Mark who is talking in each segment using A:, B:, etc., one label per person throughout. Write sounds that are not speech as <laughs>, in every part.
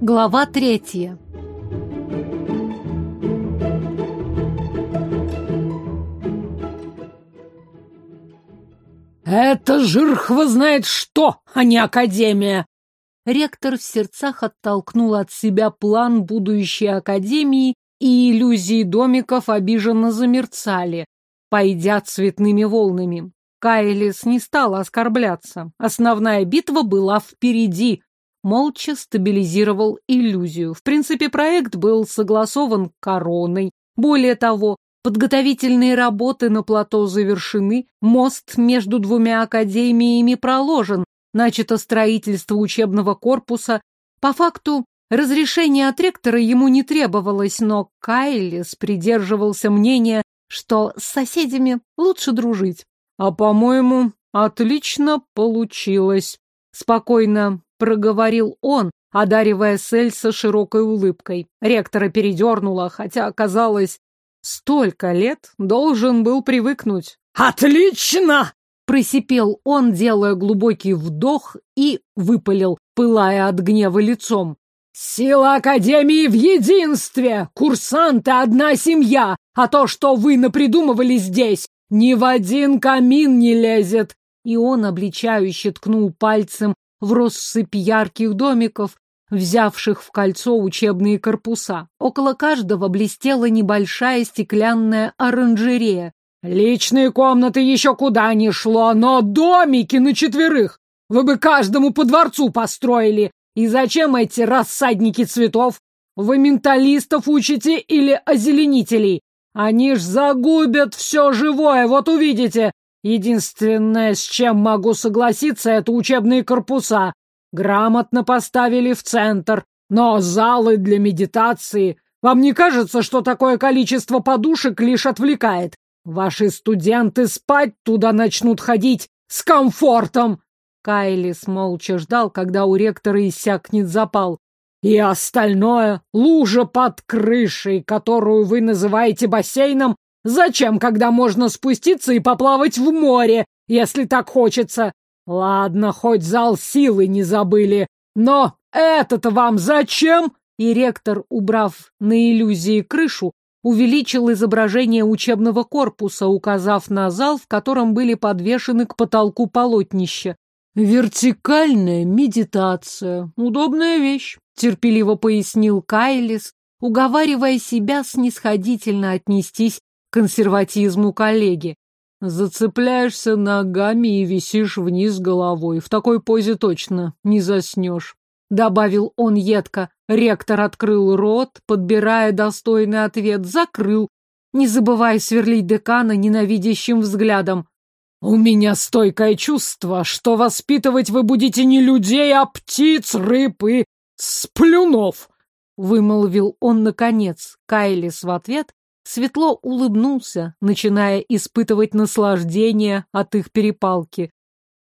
A: Глава третья.
B: «Это жирхва знает что, а не академия!»
A: Ректор в сердцах оттолкнул от себя план будущей академии, и иллюзии домиков обиженно замерцали, пойдя цветными волнами. Кайлис не стала оскорбляться. Основная битва была впереди. Молча стабилизировал иллюзию. В принципе, проект был согласован короной. Более того, подготовительные работы на плато завершены, мост между двумя академиями проложен, начато строительство учебного корпуса. По факту, разрешение от ректора ему не требовалось, но Кайлис придерживался мнения, что с соседями лучше дружить.
B: А, по-моему, отлично получилось. Спокойно проговорил он, одаривая Сельса широкой улыбкой. Ректора передернуло, хотя, оказалось, столько лет должен был привыкнуть. «Отлично!» — просипел он, делая глубокий вдох и выпалил, пылая от гнева лицом. «Сила Академии в единстве! Курсанты — одна семья, а то, что вы напридумывали здесь, ни в один камин не лезет!» И он обличающе ткнул пальцем в россыпь ярких домиков, взявших в кольцо учебные корпуса. Около каждого блестела небольшая стеклянная оранжерея. «Личные комнаты еще куда ни шло, но домики на четверых! Вы бы каждому по дворцу построили! И зачем эти рассадники цветов? Вы менталистов учите или озеленителей? Они ж загубят все живое, вот увидите. Единственное, с чем могу согласиться, это учебные корпуса. Грамотно поставили в центр, но залы для медитации... Вам не кажется, что такое количество подушек лишь отвлекает? Ваши студенты спать туда начнут ходить с комфортом. Кайлис молча ждал, когда у ректора иссякнет запал. И остальное — лужа под крышей, которую вы называете бассейном. Зачем, когда можно спуститься и поплавать в море, если так хочется? Ладно, хоть зал силы не забыли, но это-то вам зачем? И ректор, убрав на иллюзии крышу, увеличил изображение учебного корпуса, указав на зал, в котором были подвешены к потолку полотнища. «Вертикальная медитация. Удобная вещь», — терпеливо пояснил Кайлис, уговаривая себя снисходительно отнестись к консерватизму коллеги. Зацепляешься ногами и висишь вниз головой. В такой позе точно не заснешь. Добавил он едко. Ректор открыл рот, подбирая достойный ответ, закрыл, не забывая сверлить декана ненавидящим взглядом. «У меня стойкое чувство, что воспитывать вы будете не людей, а птиц, рыб и сплюнов!» Вымолвил он наконец. Кайлис в ответ светло улыбнулся, начиная испытывать наслаждение от их перепалки.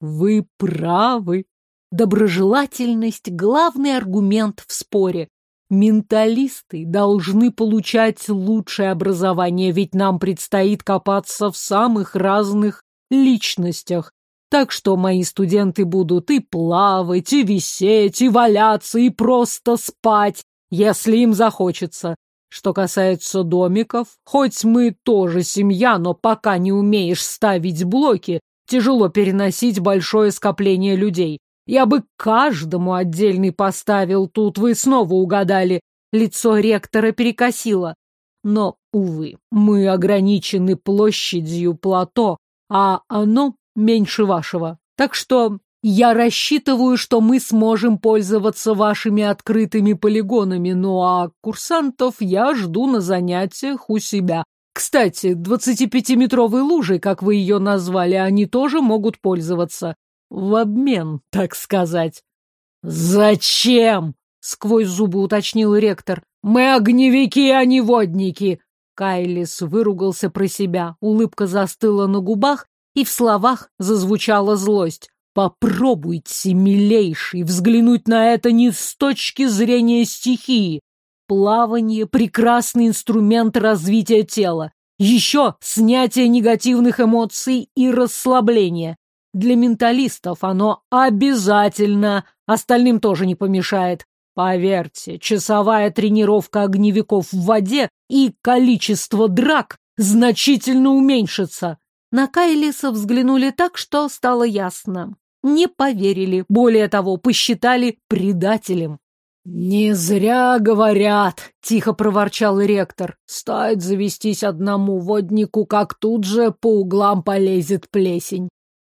B: «Вы правы. Доброжелательность — главный аргумент в споре. Менталисты должны получать лучшее образование, ведь нам предстоит копаться в самых разных личностях. Так что мои студенты будут и плавать, и висеть, и валяться, и просто спать, если им захочется. Что касается домиков, хоть мы тоже семья, но пока не умеешь ставить блоки, тяжело переносить большое скопление людей. Я бы каждому отдельный поставил, тут вы снова угадали. Лицо ректора перекосило. Но, увы, мы ограничены площадью плато, а оно меньше вашего. Так что я рассчитываю, что мы сможем пользоваться вашими открытыми полигонами, ну а курсантов я жду на занятиях у себя. Кстати, 25-метровой лужей, как вы ее назвали, они тоже могут пользоваться. В обмен, так сказать. «Зачем?» — сквозь зубы уточнил ректор. «Мы огневики, а не водники. Кайлис выругался про себя, улыбка застыла на губах, и в словах зазвучала злость. Попробуйте, милейший, взглянуть на это не с точки зрения стихии. Плавание — прекрасный инструмент развития тела. Еще снятие негативных эмоций и расслабление.
A: Для менталистов оно обязательно, остальным тоже не помешает. Поверьте, часовая тренировка огневиков в воде и количество драк значительно уменьшится.
B: На Кайлиса взглянули так, что стало ясно. Не поверили, более того, посчитали предателем.
A: «Не зря говорят», — тихо проворчал ректор. «Стоит завестись одному воднику, как тут же по углам полезет плесень.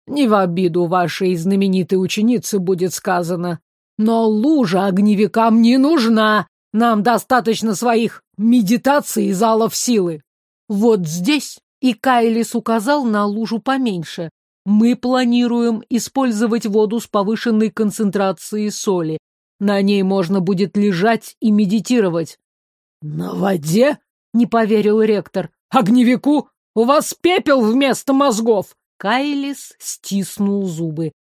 A: Не в обиду вашей знаменитой ученицы будет сказано. Но лужа огневикам не нужна. Нам достаточно своих медитаций и залов силы. Вот здесь и Кайлис указал на лужу поменьше. Мы планируем использовать воду с повышенной концентрацией соли. На ней можно будет лежать и медитировать. На воде? Не поверил ректор. Огневику? У вас пепел вместо мозгов.
B: Кайлис стиснул зубы.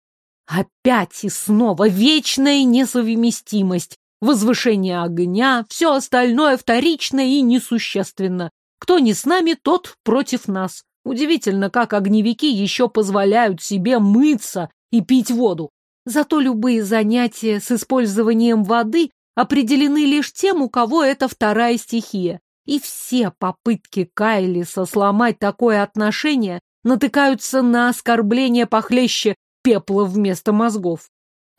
B: Опять и снова вечная несовместимость. Возвышение огня, все остальное вторично и несущественно. Кто не с нами, тот против нас. Удивительно, как огневики еще позволяют себе мыться и пить воду. Зато любые занятия с использованием воды определены лишь тем, у кого это вторая стихия. И все попытки Кайлиса сломать такое отношение натыкаются на оскорбление похлеще пепла вместо мозгов.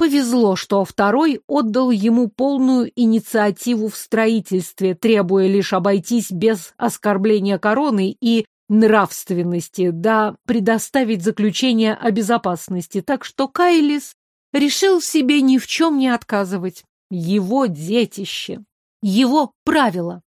B: Повезло, что второй отдал ему полную инициативу в строительстве, требуя лишь обойтись без оскорбления короны и нравственности, да предоставить заключение о безопасности. Так что Кайлис решил себе ни в чем не отказывать. Его детище, его правила.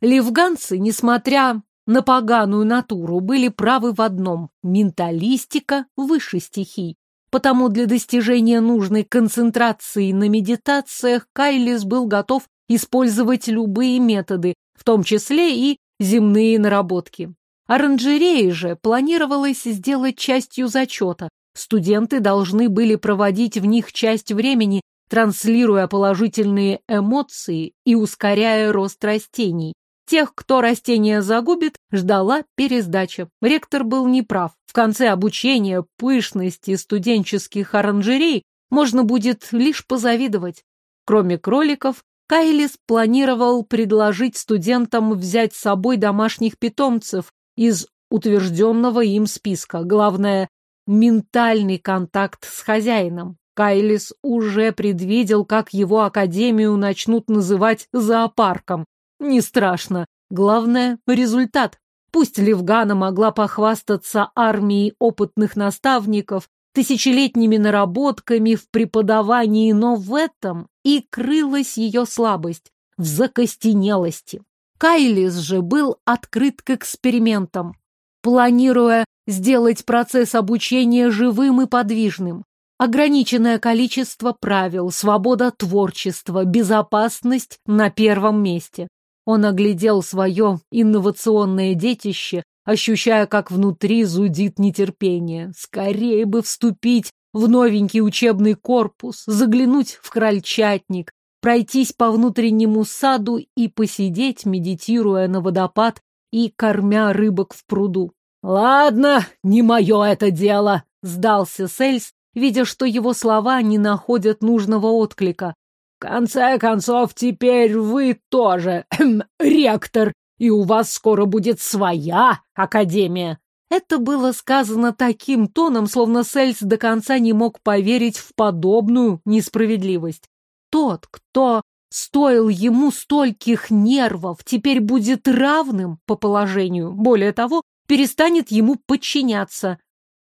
B: Левганцы, несмотря на поганую натуру, были правы в одном – менталистика выше стихий. Потому для достижения нужной концентрации на медитациях Кайлис был готов использовать любые методы, в том числе и земные наработки. Оранжереи же планировалось сделать частью зачета. Студенты должны были проводить в них часть времени, транслируя положительные эмоции и ускоряя рост растений. Тех, кто растения загубит, ждала пересдача. Ректор был неправ. В конце обучения пышности студенческих оранжерей можно будет лишь позавидовать. Кроме кроликов, Кайлис планировал предложить студентам взять с собой домашних питомцев из утвержденного им списка. Главное – ментальный контакт с хозяином. Кайлис уже предвидел, как его академию начнут называть зоопарком. Не страшно. Главное — результат. Пусть Левгана могла похвастаться армией опытных наставников, тысячелетними наработками в преподавании, но в этом и крылась ее слабость, в закостенелости. Кайлис же был открыт к экспериментам, планируя сделать процесс обучения живым и подвижным. Ограниченное количество правил, свобода творчества, безопасность на первом месте. Он оглядел свое инновационное детище, ощущая, как внутри зудит нетерпение. Скорее бы вступить в новенький учебный корпус, заглянуть в крольчатник, пройтись по внутреннему саду и посидеть, медитируя на водопад и кормя рыбок в пруду. «Ладно, не мое это дело», — сдался Сельс, видя, что его слова не находят нужного отклика конце концов, теперь вы тоже <clears throat> ректор, и у вас скоро будет своя академия. Это было сказано таким тоном, словно Сельс до конца не мог поверить в подобную несправедливость. Тот, кто стоил ему стольких нервов, теперь будет равным по положению. Более того, перестанет ему подчиняться.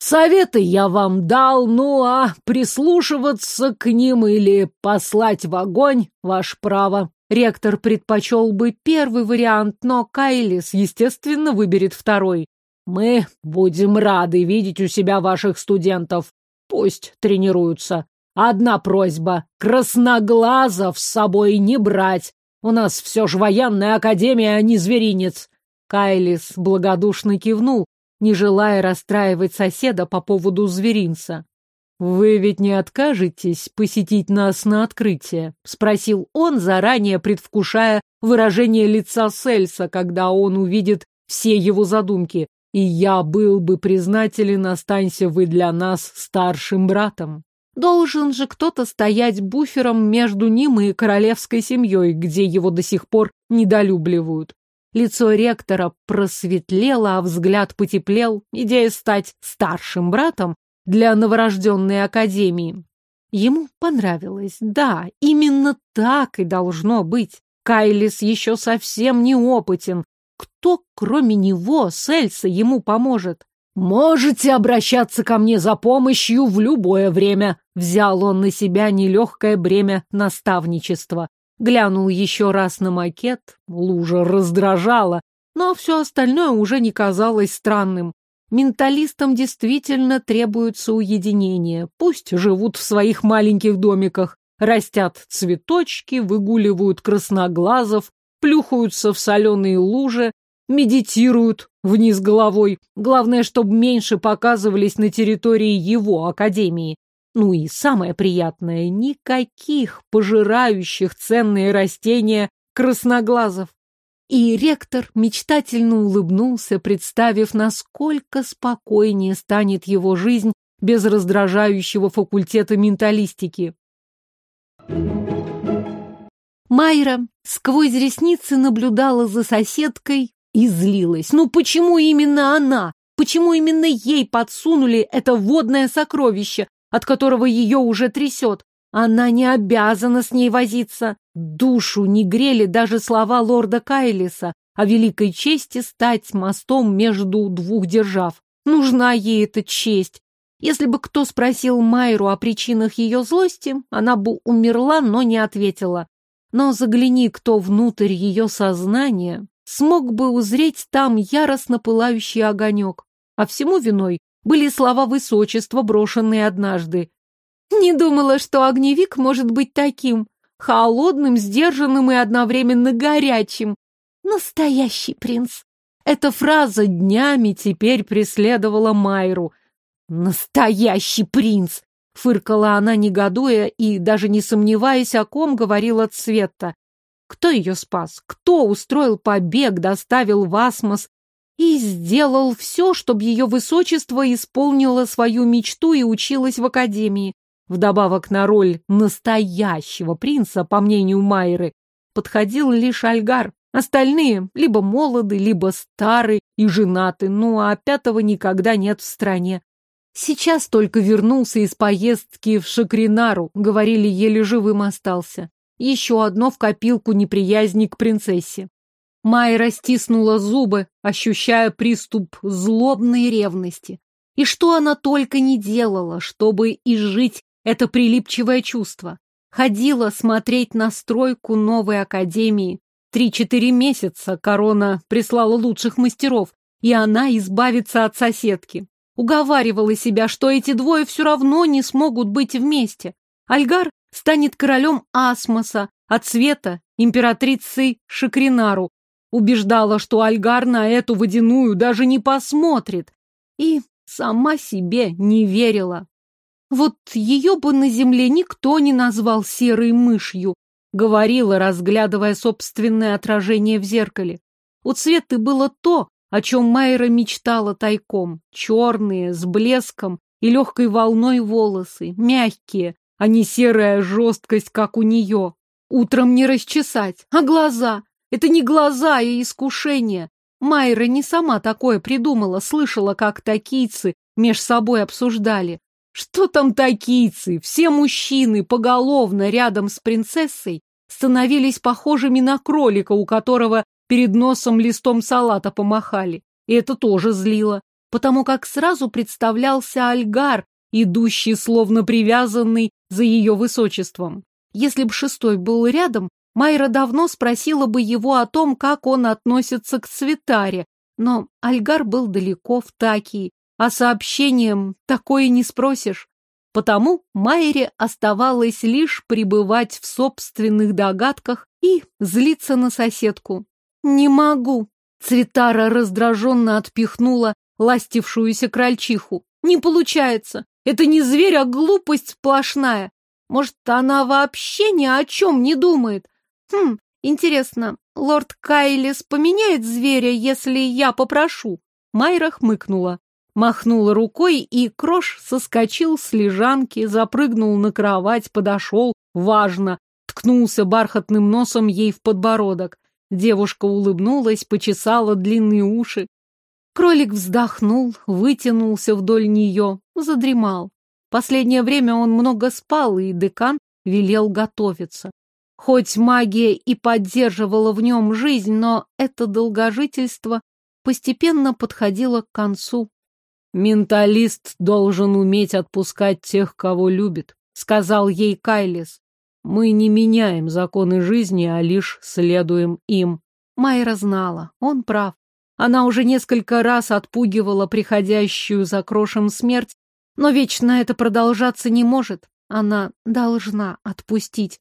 B: Советы я вам дал, ну а прислушиваться к ним или послать в огонь — ваше право. Ректор предпочел бы первый вариант, но Кайлис, естественно, выберет второй. Мы будем рады видеть у себя ваших студентов. Пусть тренируются. Одна просьба — красноглазов с собой не брать. У нас все же военная академия, а не зверинец. Кайлис благодушно кивнул, не желая расстраивать соседа по поводу зверинца. «Вы ведь не откажетесь посетить нас на открытие?» — спросил он, заранее предвкушая выражение лица Сельса, когда он увидит все его задумки. и я был бы признателен, останься вы для нас старшим братом. Должен же кто-то стоять буфером между ним и королевской семьей, где его до сих пор недолюбливают. Лицо ректора просветлело, а взгляд потеплел. Идея стать старшим братом для новорожденной академии. Ему понравилось. Да, именно так и должно быть. Кайлис еще совсем неопытен. Кто, кроме него, Сельса, ему поможет? «Можете обращаться ко мне за помощью в любое время», — взял он на себя нелегкое бремя наставничества. Глянул еще раз на макет, лужа раздражала, но все остальное уже не казалось странным. Менталистам действительно требуется уединение. Пусть живут в своих маленьких домиках, растят цветочки, выгуливают красноглазов, плюхаются в соленые лужи, медитируют вниз головой. Главное, чтобы меньше показывались на территории его академии. Ну и самое приятное, никаких пожирающих ценные растения красноглазов. И ректор мечтательно улыбнулся, представив, насколько спокойнее станет его жизнь без раздражающего факультета менталистики. Майра сквозь ресницы наблюдала за соседкой, и злилась. Ну почему именно она? Почему именно ей подсунули это водное сокровище, от которого ее уже трясет? Она не обязана с ней возиться. Душу не грели даже слова лорда Кайлиса о великой чести стать мостом между двух держав. Нужна ей эта честь. Если бы кто спросил Майру о причинах ее злости, она бы умерла, но не ответила. Но загляни кто внутрь ее сознания, смог бы узреть там яростно пылающий огонек. А всему виной были слова высочества, брошенные однажды. «Не думала, что огневик может быть таким, холодным, сдержанным и одновременно горячим. Настоящий принц!» Эта фраза днями теперь преследовала Майру. «Настоящий принц!» — фыркала она, негодуя и, даже не сомневаясь, о ком говорила Цвета. Кто ее спас? Кто устроил побег, доставил в Асмос и сделал все, чтобы ее высочество исполнило свою мечту и училась в академии? Вдобавок на роль настоящего принца, по мнению Майры, подходил лишь Альгар. Остальные либо молоды, либо стары и женаты, ну а пятого никогда нет в стране. Сейчас только вернулся из поездки в Шакринару, говорили, еле живым остался. Еще одно в копилку неприязни к принцессе. Майра стиснула зубы, ощущая приступ злобной ревности. И что она только не делала, чтобы изжить это прилипчивое чувство. Ходила смотреть на стройку новой академии. Три-четыре месяца корона прислала лучших мастеров, и она избавится от соседки. Уговаривала себя, что эти двое все равно не смогут быть вместе. Альгар станет королем Асмоса, а Цвета — императрицей Шакринару. Убеждала, что Альгар на эту водяную даже не посмотрит. И сама себе не верила. Вот ее бы на земле никто не назвал серой мышью, говорила, разглядывая собственное отражение в зеркале. У Цветы было то, о чем Майра мечтала тайком. Черные, с блеском и легкой волной волосы, мягкие, а не серая жесткость, как у нее. Утром не расчесать, а глаза. Это не глаза и искушение. Майра не сама такое придумала, слышала, как такийцы меж собой обсуждали. Что там такийцы? Все мужчины поголовно рядом с принцессой становились похожими на кролика, у которого перед носом листом салата помахали. И это тоже злило, потому как сразу представлялся Альгар, идущий словно привязанный за ее высочеством. Если б шестой был рядом, Майра давно спросила бы его о том, как он относится к Цветаре, но Альгар был далеко в Такии, а сообщением такое не спросишь. Потому Майре оставалось лишь пребывать в собственных догадках и злиться на соседку. «Не могу!» Цветара раздраженно отпихнула ластившуюся крольчиху. «Не получается! Это не зверь, а глупость сплошная. Может, она вообще ни о чем не думает? Хм, интересно, лорд Кайлис поменяет зверя, если я попрошу?
A: Майра хмыкнула. Махнула рукой, и Крош соскочил с лежанки, запрыгнул на кровать, подошел, важно, ткнулся бархатным носом ей в подбородок. Девушка улыбнулась, почесала длинные уши. Кролик вздохнул, вытянулся вдоль нее, задремал. Последнее время он много спал, и декан велел готовиться. Хоть магия и поддерживала в нем жизнь, но это долгожительство постепенно подходило к концу. «Менталист должен уметь отпускать тех, кого любит», — сказал ей Кайлис. «Мы не меняем законы жизни, а лишь следуем им». Майра знала, он прав. Она уже несколько раз отпугивала приходящую за крошем смерть, но вечно это продолжаться не может. Она должна отпустить.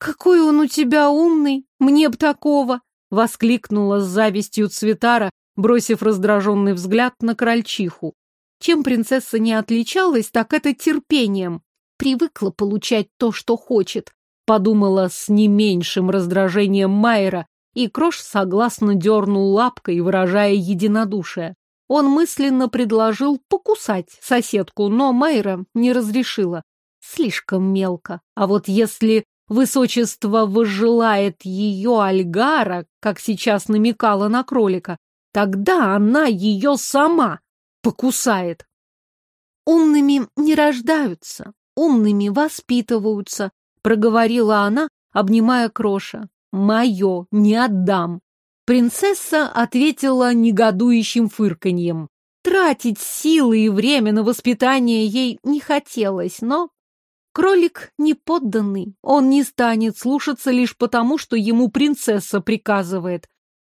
A: «Какой он у тебя умный! Мне б такого!» — воскликнула с завистью Цветара, бросив раздраженный взгляд на крольчиху. Чем принцесса не отличалась, так это терпением. Привыкла получать то, что хочет, подумала с не меньшим раздражением Майера, и Крош согласно дернул лапкой, выражая единодушие. Он мысленно предложил покусать соседку, но Майра не разрешила. Слишком мелко. А вот если высочество возжелает ее Альгара, как сейчас намекала на кролика, тогда она ее сама покусает. Умными не рождаются, умными воспитываются, проговорила она, обнимая Кроша. Мое не отдам. Принцесса ответила негодующим фырканьем. Тратить силы и время на воспитание ей не хотелось, но... Кролик не подданный, он не станет слушаться лишь потому, что ему принцесса приказывает.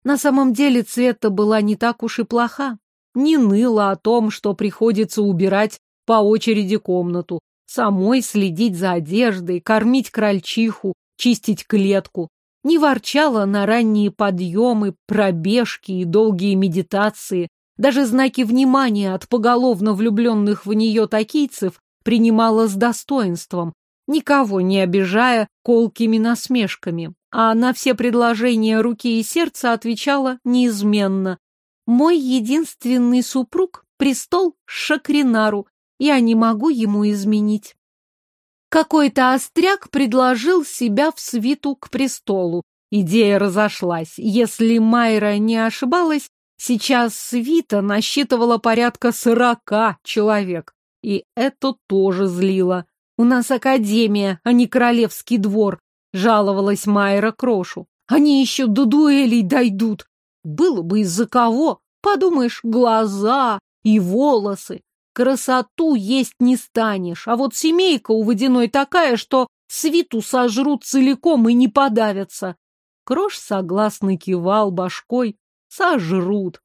A: На самом деле Цвета была не так уж и плоха. Не ныла о том, что приходится убирать по очереди комнату, самой следить за одеждой, кормить крольчиху, чистить клетку, не ворчала на ранние подъемы, пробежки и долгие медитации, даже знаки внимания от поголовно влюбленных в нее такийцев принимала с достоинством, никого не обижая колкими насмешками, а на все предложения руки и сердца отвечала неизменно, мой единственный супруг — престол Шакринару. Я не могу ему изменить. Какой-то остряк предложил себя в свиту к престолу. Идея разошлась. Если Майра не ошибалась, сейчас свита насчитывала порядка сорока человек. И это тоже злило. У нас академия, а не королевский двор, жаловалась Майра Крошу. Они еще до дуэлей дойдут. Было бы из-за кого. Подумаешь, глаза и волосы. Красоту есть не станешь, а вот семейка у водяной такая, что свиту сожрут целиком и не подавятся. Крош согласно кивал башкой. Сожрут.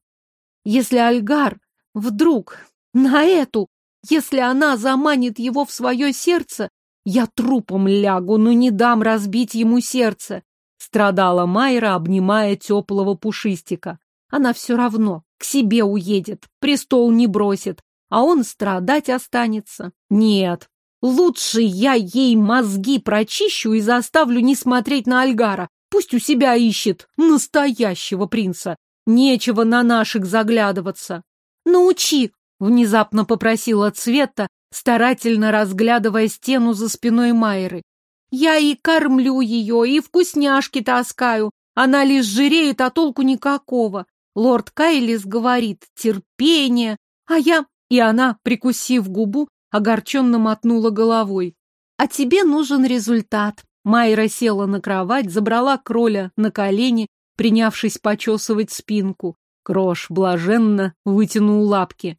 A: Если Альгар вдруг на эту, если она заманит его в свое сердце, я трупом лягу, но не дам разбить ему сердце. Страдала Майра, обнимая теплого пушистика. Она все равно к себе уедет, престол не бросит, а он страдать останется. Нет, лучше я ей мозги прочищу и заставлю не смотреть на Альгара. Пусть у себя ищет настоящего принца. Нечего на наших заглядываться. Научи, внезапно попросила Цвета, старательно разглядывая стену за спиной Майры. Я и кормлю ее, и вкусняшки таскаю. Она лишь жиреет, а толку никакого. Лорд Кайлис говорит «терпение», а я... И она, прикусив губу, огорченно мотнула головой. «А тебе нужен результат». Майра села на кровать, забрала кроля на колени, принявшись почесывать спинку. Крош блаженно вытянул лапки.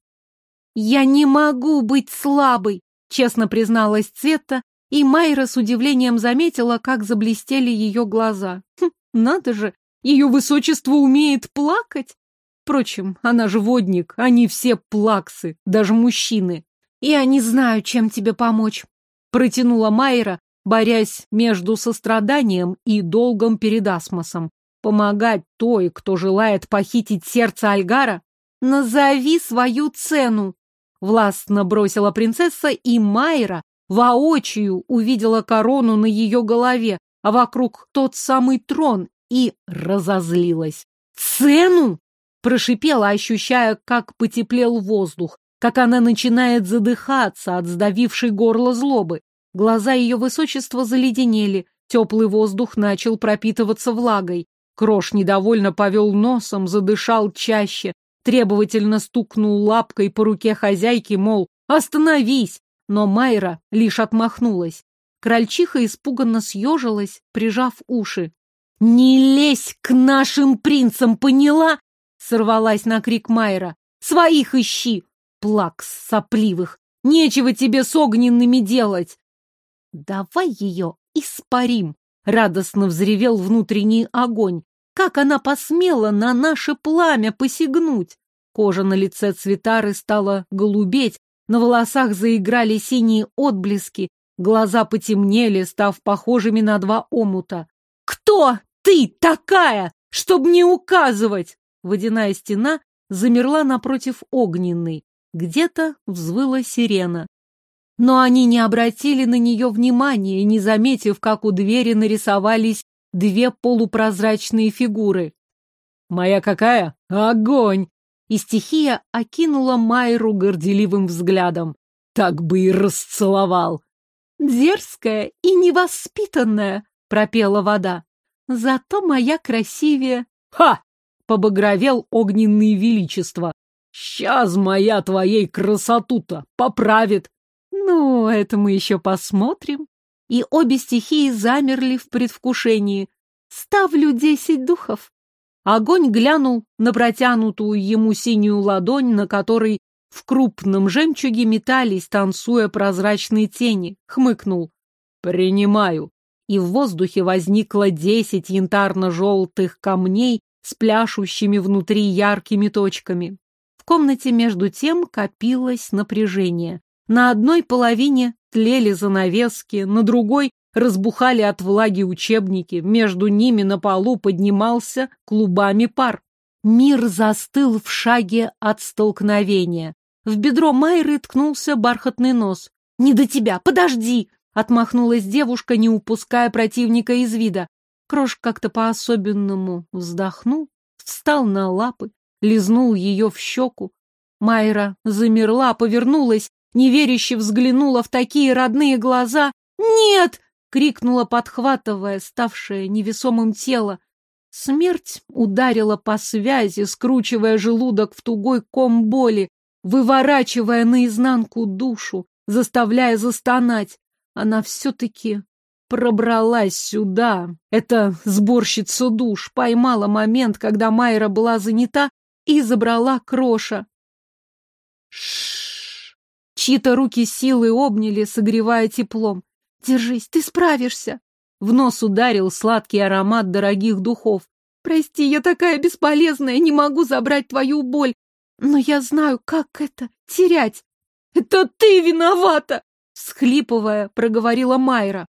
A: «Я не могу быть слабой», — честно призналась Цвета, и Майра с удивлением заметила, как заблестели ее глаза. Хм, надо же, ее высочество умеет плакать? Впрочем, она же водник, они все плаксы, даже мужчины. Я не знаю, чем тебе помочь. Протянула Майра, борясь между состраданием и долгом перед Асмосом. Помогать той, кто желает похитить сердце Альгара? Назови свою цену. Властно бросила принцесса, и Майра воочию увидела корону на ее голове, а вокруг тот самый трон и разозлилась. «Цену?» — Прошипела, ощущая, как потеплел воздух, как она начинает задыхаться от сдавившей горло злобы. Глаза ее высочества заледенели, теплый воздух начал пропитываться влагой. Крош недовольно повел носом, задышал чаще, требовательно стукнул лапкой по руке хозяйки, мол, «Остановись!» Но Майра лишь отмахнулась. Крольчиха испуганно съежилась, прижав уши. «Не лезь к нашим принцам, поняла?» Сорвалась на крик Майра. «Своих ищи! Плакс сопливых! Нечего тебе с огненными делать!» «Давай ее испарим!» Радостно взревел внутренний огонь. Как она посмела на наше пламя посягнуть? Кожа на лице Цветары стала голубеть, на волосах заиграли синие отблески, глаза потемнели, став похожими на два омута. «Кто ты такая, чтобы не указывать?» Водяная стена замерла напротив огненной. Где-то взвыла сирена. Но они не обратили на нее внимания, не заметив, как у двери нарисовались две полупрозрачные фигуры. «Моя какая? Огонь!» И стихия окинула Майру горделивым взглядом. Так бы и расцеловал. «Дерзкая и невоспитанная!» — пропела вода. «Зато моя красивее!» «Ха!» — побагровел огненное величество. «Сейчас моя твоей красоту-то поправит!» «Ну, это мы еще посмотрим!» И обе стихии замерли в предвкушении. «Ставлю десять духов!» Огонь глянул на протянутую ему синюю ладонь, на которой в крупном жемчуге метались, танцуя прозрачные тени, хмыкнул. «Принимаю». И в воздухе возникло десять янтарно-желтых камней с пляшущими внутри яркими точками. В комнате между тем копилось напряжение. На одной половине тлели занавески, на другой разбухали от влаги учебники, между ними на полу поднимался клубами пар. Мир застыл в шаге от столкновения. В бедро Майры ткнулся бархатный нос. «Не до тебя, подожди!» — отмахнулась девушка, не упуская противника из вида. Крош как-то по-особенному вздохнул, встал на лапы, лизнул ее в щеку. Майра замерла, повернулась, неверяще взглянула в такие родные глаза. «Нет!» — крикнула, подхватывая ставшее невесомым тело. Смерть ударила по связи, скручивая желудок в тугой ком боли, выворачивая наизнанку душу, заставляя застонать. Она все-таки пробралась сюда. Эта сборщица душ поймала момент, когда Майра была занята, и забрала кроша. Шш! Чьи-то руки силой обняли, согревая теплом. Держись, ты справишься. В нос ударил сладкий аромат дорогих духов. Прости, я такая бесполезная, не могу забрать твою боль. Но я знаю, как это — терять. Это ты виновата! Схлипывая, проговорила Майра.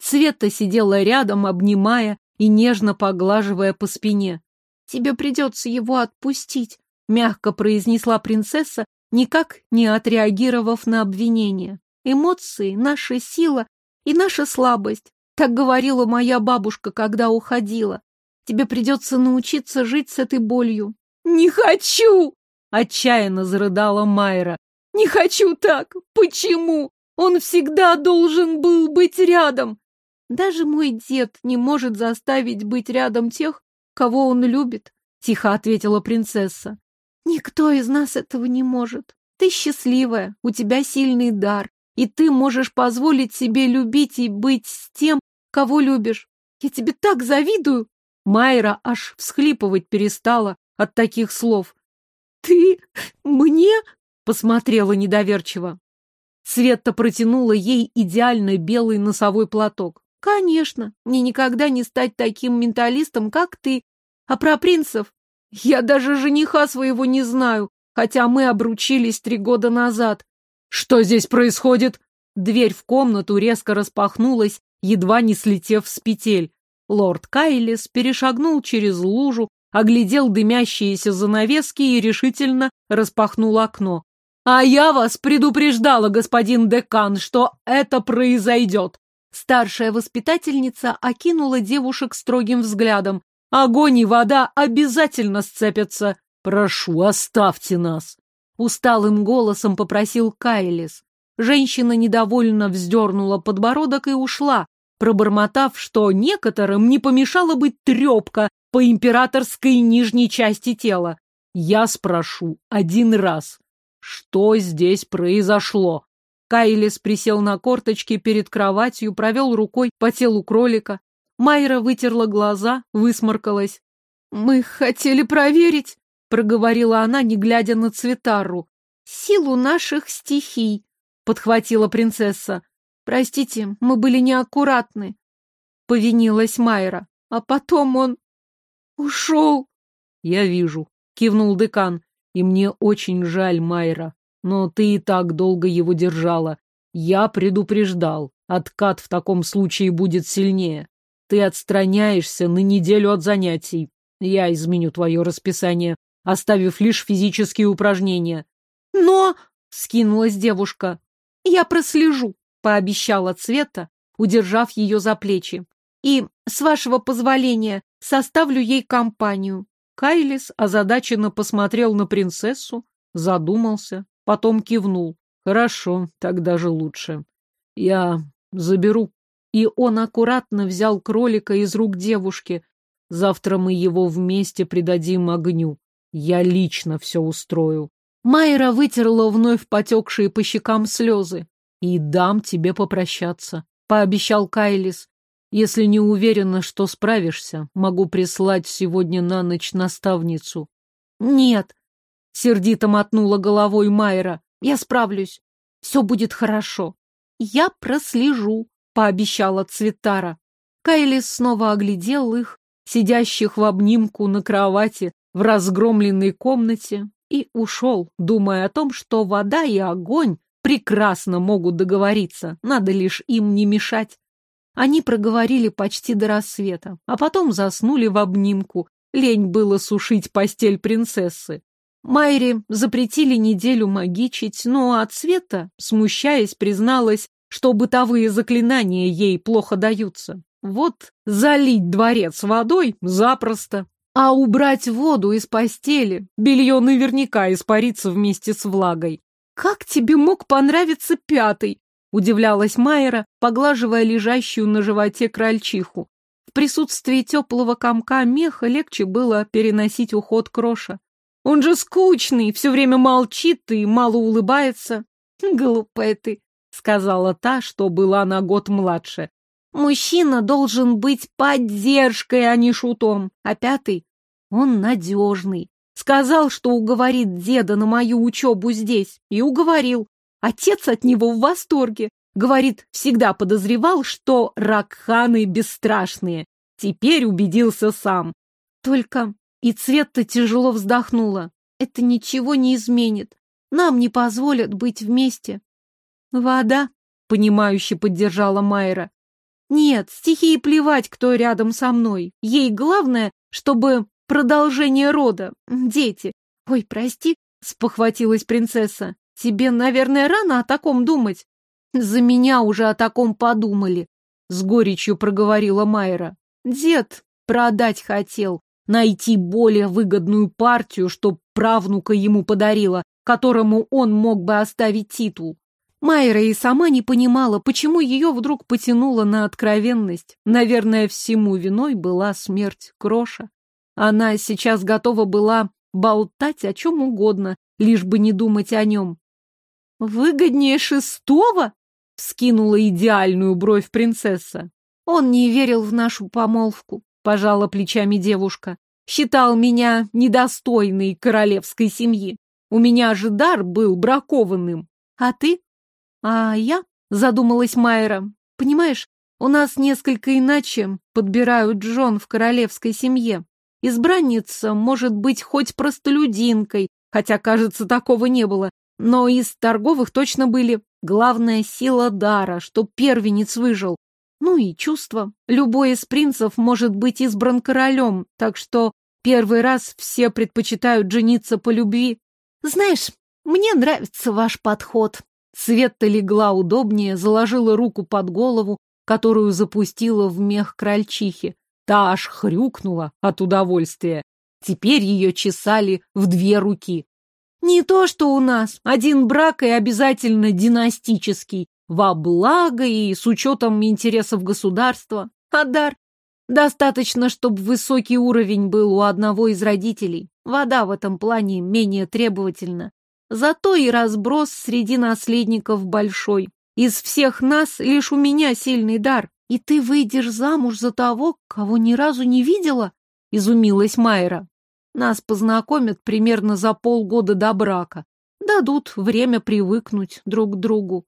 A: Света сидела рядом, обнимая и нежно поглаживая по спине. «Тебе придется его отпустить», — мягко произнесла принцесса, никак не отреагировав на обвинение. «Эмоции — наша сила и наша слабость. Так говорила моя бабушка, когда уходила. Тебе придется научиться жить с этой болью». «Не хочу!» — отчаянно зарыдала Майра. «Не хочу так! Почему? Он всегда должен был быть рядом!» Даже мой дед не может заставить быть рядом тех, кого он любит, — тихо ответила принцесса. Никто из нас этого не может. Ты счастливая, у тебя сильный дар, и ты можешь позволить себе любить и быть с тем, кого любишь. Я тебе так завидую. Майра аж всхлипывать перестала от таких слов. Ты мне? Посмотрела недоверчиво. Светта протянула ей идеально белый носовой платок. Конечно, мне никогда не стать таким менталистом, как ты. А про принцев? Я даже жениха своего не знаю, хотя мы обручились три года назад. Что здесь происходит? Дверь в комнату резко распахнулась, едва не слетев с петель. Лорд Кайлис перешагнул через лужу, оглядел дымящиеся занавески и решительно распахнул окно. «А я вас предупреждала, господин декан, что это произойдет!» Старшая воспитательница окинула девушек строгим взглядом. «Огонь и вода обязательно сцепятся!»
B: Прошу, оставьте нас.
A: Усталым голосом попросил Кайлис. Женщина недовольно вздернула подбородок и ушла, пробормотав, что некоторым не помешала быть трепка по императорской нижней части тела. Я спрошу один раз, что здесь произошло? Кайлис присел на корточки перед кроватью, провел рукой по телу кролика. Майра вытерла глаза, высморкалась. «Мы хотели проверить», — проговорила она, не глядя на Цветару. «Силу наших стихий», — подхватила принцесса. «Простите, мы были неаккуратны», — повинилась Майра. «А потом он ушел».
B: «Я вижу», — кивнул декан. «И мне очень жаль, Майра. Но ты и так долго его держала. Я предупреждал. Откат в таком случае будет сильнее. Ты отстраняешься на неделю от занятий. Я изменю твое расписание, оставив лишь физические упражнения.
A: Но, — скинулась девушка, — я прослежу, — пообещала Цвета, удержав ее за плечи. И, с вашего позволения, составлю ей компанию.
B: Кайлис озадаченно посмотрел на принцессу, задумался, Потом кивнул. Хорошо, так даже лучше. Я заберу. И он аккуратно взял кролика из рук девушки. Завтра мы его вместе придадим огню. Я лично все устрою.
A: Майра вытерла вновь потекшие по щекам слезы.
B: И дам тебе попрощаться, пообещал Кайлис. Если не уверена, что справишься, могу прислать сегодня на ночь наставницу.
A: Нет, Сердито мотнула головой Майра. Я справлюсь. Все будет хорошо. Я прослежу, пообещала Цветара. Кайлис снова оглядел их, сидящих в обнимку на кровати в разгромленной комнате, и ушел, думая о том, что вода и огонь прекрасно могут договориться, надо лишь им не мешать. Они проговорили почти до рассвета, а потом заснули в обнимку. Лень было сушить постель принцессы. Майре запретили неделю магичить, но от Света, смущаясь, призналась, что бытовые заклинания ей плохо даются. Вот залить дворец водой запросто, а убрать воду из постели, белье наверняка испарится вместе с влагой. «Как тебе мог понравиться пятый?» — удивлялась Майера, поглаживая лежащую на животе крольчиху. В присутствии теплого комка меха легче было переносить уход кроша. Он же скучный, все время молчит и мало улыбается. Глупая ты, сказала та, что была на год младше. Мужчина должен быть поддержкой, а не шутом. А пятый, он надежный. Сказал, что уговорит деда на мою учебу здесь. И уговорил. Отец от него в восторге. Говорит, всегда подозревал, что ракханы бесстрашные. Теперь убедился сам. Только и Цветта тяжело вздохнула. Это ничего не изменит. Нам не позволят быть вместе. Вода, понимающе поддержала Майра. Нет, стихии плевать, кто рядом со мной. Ей главное, чтобы продолжение рода, дети. Ой, прости, спохватилась принцесса. Тебе, наверное, рано о таком думать. За меня уже о таком подумали, с горечью проговорила Майра. Дед продать хотел, найти более выгодную партию, чтоб правнука ему подарила, которому он мог бы оставить титул. Майра и сама не понимала, почему ее вдруг потянуло на откровенность. Наверное, всему виной была смерть Кроша. Она сейчас готова была болтать о чем угодно, лишь бы не думать о нем. «Выгоднее шестого?» — вскинула идеальную бровь принцесса. Он не верил в нашу помолвку пожала плечами девушка. Считал меня недостойной королевской семьи. У меня же дар был бракованным. А ты? А я? Задумалась Майра. Понимаешь, у нас несколько иначе подбирают Джон в королевской семье. Избранница может быть хоть простолюдинкой, хотя, кажется, такого не было, но из торговых точно были. Главная сила дара, что первенец выжил. Ну и чувства. Любой из принцев может быть избран королем, так что первый раз все предпочитают жениться по любви. Знаешь, мне нравится ваш подход. Светта легла удобнее, заложила руку под голову, которую запустила в мех крольчихи. Та аж хрюкнула от удовольствия. Теперь ее чесали в две руки.
B: Не то, что у нас. Один брак и обязательно династический. Во благо и с учетом интересов государства. А дар? Достаточно, чтобы высокий уровень был у одного из родителей. Вода в этом плане менее требовательна. Зато и разброс среди наследников большой. Из всех нас лишь у меня сильный дар. И ты выйдешь замуж за того, кого ни разу не видела? Изумилась Майра. Нас познакомят примерно за полгода до брака. Дадут время привыкнуть друг к другу.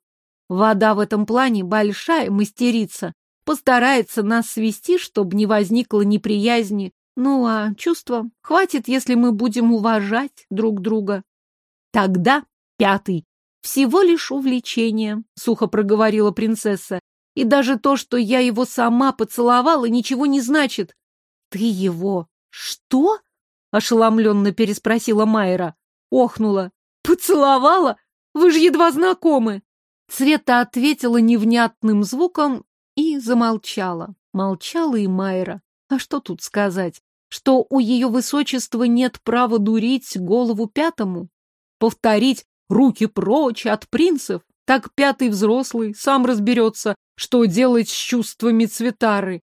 B: Вода в этом плане большая мастерица. Постарается нас свести, чтобы не возникло неприязни. Ну, а чувства хватит, если мы будем уважать друг друга. Тогда пятый. Всего лишь увлечение, сухо проговорила принцесса. И даже то, что я его сама поцеловала, ничего не значит. Ты его что? Ошеломленно переспросила Майра. Охнула. Поцеловала? Вы же едва знакомы. Света ответила невнятным звуком и замолчала. Молчала и Майра. А что тут сказать? Что у ее высочества нет права дурить голову пятому? Повторить «руки прочь от принцев»? Так пятый взрослый сам разберется, что делать с чувствами Цветары.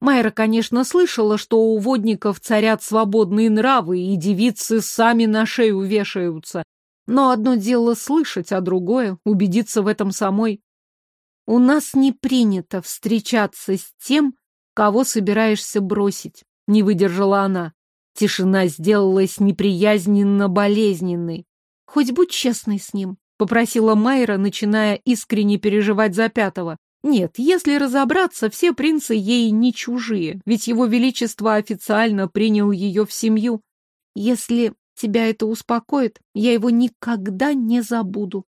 B: Майра, конечно, слышала, что у водников царят свободные нравы, и девицы сами на шею вешаются. Но одно дело слышать, а другое — убедиться в этом самой. У нас не принято встречаться с тем, кого собираешься бросить, не выдержала она. Тишина сделалась неприязненно болезненной. Хоть будь честной с ним, попросила Майра, начиная искренне переживать за пятого. Нет, если разобраться, все принцы ей не чужие, ведь его величество официально принял ее в семью. Если тебя это успокоит, я его никогда не забуду.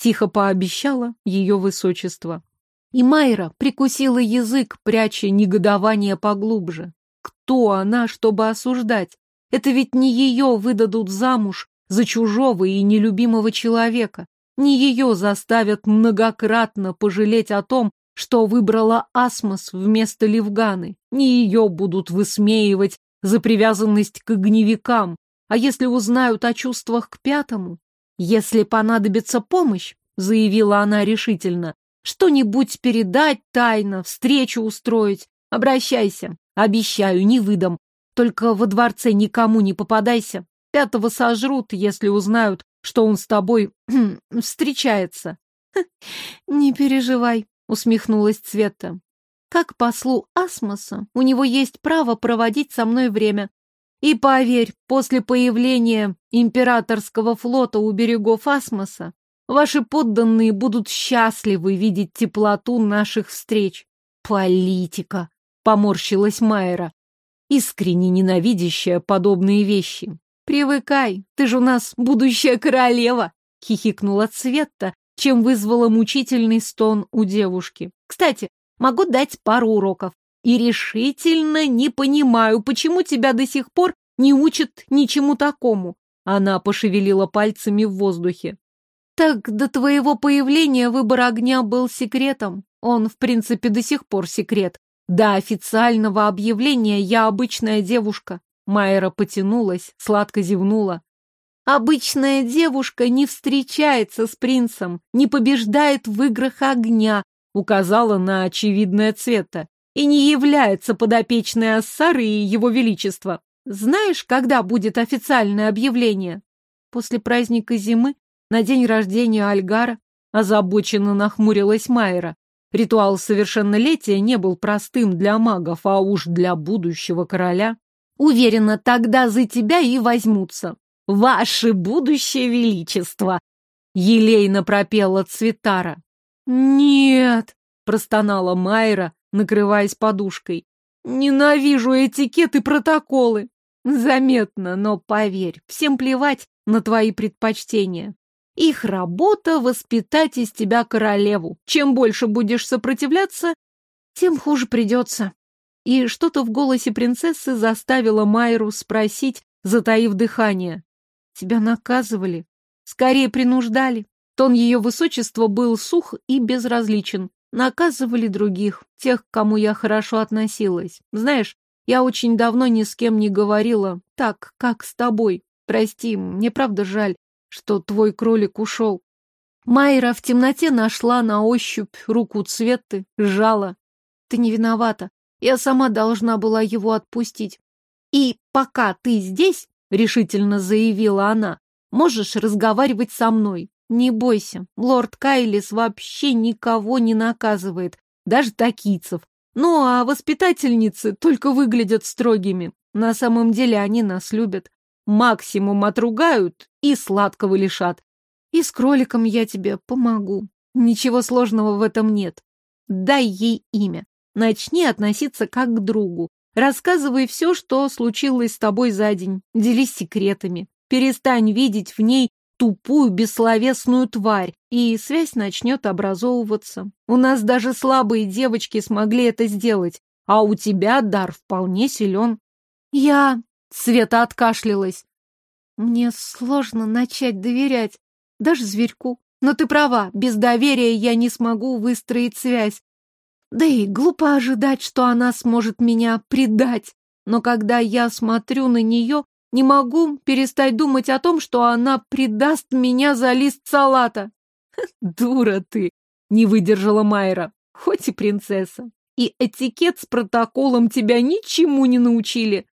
B: Тихо пообещала ее высочество. И Майра прикусила язык, пряча негодование поглубже. Кто она, чтобы осуждать? Это ведь не ее выдадут замуж за чужого и нелюбимого человека. Не ее заставят многократно пожалеть о том, что выбрала Асмос вместо Левганы. Не ее будут высмеивать за привязанность к огневикам. А если узнают о чувствах к пятому, «Если понадобится помощь», — заявила она решительно, «что-нибудь передать тайно, встречу устроить, обращайся. Обещаю, не выдам. Только во дворце никому не попадайся. Пятого сожрут, если узнают, что он с тобой <clears throat> встречается». «Не переживай», — усмехнулась Цвета. «Как послу Асмоса у него есть право проводить со мной время. И поверь, после появления императорского флота у берегов Асмоса ваши подданные будут счастливы видеть теплоту наших встреч. Политика, поморщилась Майера, искренне ненавидящая подобные вещи. Привыкай, ты же у нас будущая королева, хихикнула Цветта, чем вызвала мучительный стон у девушки. Кстати, могу дать пару уроков и решительно не понимаю, почему тебя до сих пор не учат ничему такому. Она пошевелила пальцами в воздухе. Так до твоего появления выбор огня был секретом. Он, в принципе, до сих пор секрет. До официального объявления я обычная девушка. Майера потянулась, сладко зевнула. Обычная девушка не встречается с принцем, не побеждает в играх огня, указала на очевидное цвета и не является подопечной Ассары и его величества. Знаешь, когда будет официальное объявление? После праздника зимы, на день рождения Альгара, озабоченно нахмурилась Майра. Ритуал совершеннолетия не был простым для магов, а уж для будущего короля. Уверена, тогда за тебя и возьмутся. Ваше будущее величество! Елейно пропела Цветара. Нет, простонала Майра, накрываясь подушкой. Ненавижу этикет и протоколы. Заметно, но поверь, всем плевать на твои предпочтения. Их работа — воспитать из тебя королеву. Чем больше будешь сопротивляться, тем хуже придется. И что-то в голосе принцессы заставило Майру спросить, затаив дыхание. Тебя наказывали? Скорее принуждали. Тон ее высочества был сух и безразличен. Наказывали других, тех, к кому я хорошо относилась. Знаешь,
A: Я очень давно ни с кем не говорила, так, как с тобой. Прости, мне правда жаль, что твой кролик ушел. Майра в темноте нашла на ощупь руку Цветы, сжала. Ты не виновата. Я сама должна была его отпустить. И пока ты здесь, — решительно заявила она, — можешь разговаривать со мной. Не бойся, лорд Кайлис вообще никого не наказывает, даже такийцев. Ну, а воспитательницы только выглядят строгими. На самом деле они нас любят. Максимум отругают и сладкого лишат. И с кроликом я тебе помогу. Ничего сложного в этом нет. Дай ей имя. Начни относиться как к другу. Рассказывай все, что случилось с тобой за день. Делись секретами. Перестань видеть в ней тупую, бессловесную тварь, и связь начнет образовываться. У нас даже слабые девочки смогли это сделать, а у тебя дар вполне силен. Я... Света откашлялась. Мне сложно начать доверять, даже зверьку. Но ты права, без доверия я не смогу выстроить связь. Да и глупо ожидать, что она сможет меня предать. Но когда я смотрю на нее, не могу перестать думать о том, что она предаст меня за лист салата. <laughs> Дура ты, не выдержала Майра, хоть и принцесса. И этикет с протоколом тебя ничему не научили.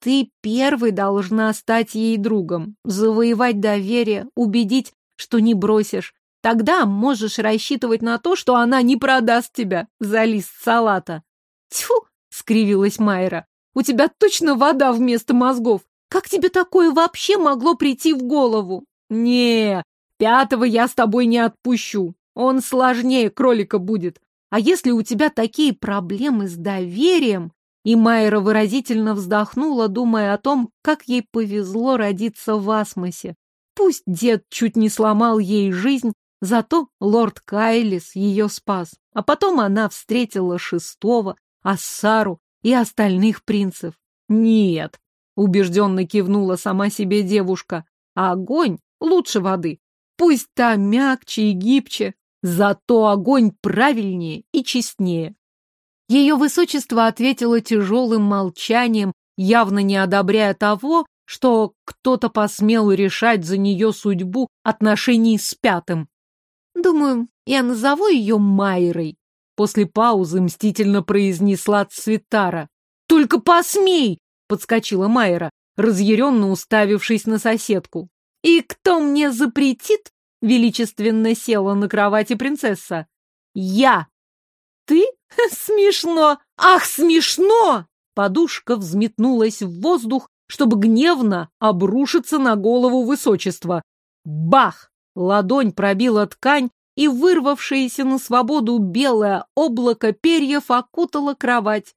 A: Ты первой должна стать ей другом, завоевать доверие, убедить, что не бросишь. Тогда можешь рассчитывать на то, что она не продаст тебя за лист салата. Тьфу, скривилась Майра. У тебя точно вода вместо мозгов. Как тебе такое вообще могло прийти в голову? Не, пятого я с тобой не отпущу. Он сложнее кролика будет. А если у тебя такие проблемы с доверием? И Майра выразительно вздохнула, думая о том, как ей повезло родиться в Асмосе. Пусть дед чуть не сломал ей жизнь, зато лорд Кайлис ее спас. А потом она встретила шестого, Ассару и остальных принцев. Нет, убежденно кивнула сама себе девушка. А огонь лучше воды. Пусть та мягче и гибче, зато огонь правильнее и честнее. Ее высочество ответило тяжелым молчанием, явно не одобряя того, что кто-то посмел решать за нее судьбу отношений с пятым. Думаю, я назову ее Майрой. После паузы мстительно произнесла Цветара. Только посмей! подскочила Майра, разъяренно уставившись на соседку. «И кто мне запретит?» — величественно села на кровати принцесса. «Я!» «Ты? Смешно! Ах, смешно!» Подушка взметнулась в воздух, чтобы гневно обрушиться на голову высочества. Бах! Ладонь пробила ткань, и вырвавшееся на свободу белое облако перьев окутало кровать.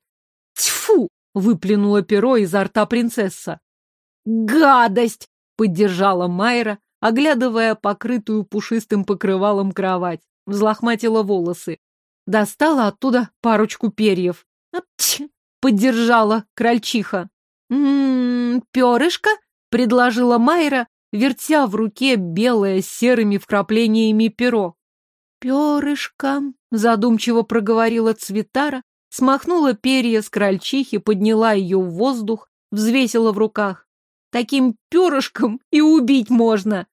A: Тьфу! Выплюнула перо изо рта принцесса. «Гадость!» — поддержала Майра, оглядывая покрытую пушистым покрывалом кровать. Взлохматила волосы. Достала оттуда парочку перьев. «Апчх!» — поддержала крольчиха. «М-м, перышко?» — предложила Майра, вертя в руке белое с серыми вкраплениями перо. «Перышко», — задумчиво проговорила Цветара, смахнула перья с крольчихи, подняла ее в воздух, взвесила в руках. Таким перышком и убить можно.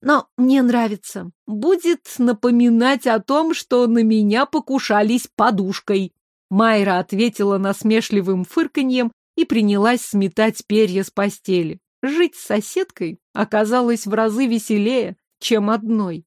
A: Но мне нравится. Будет напоминать о том, что на меня покушались подушкой. Майра ответила насмешливым фырканьем и принялась сметать перья с постели. Жить с соседкой оказалось в разы веселее, чем одной.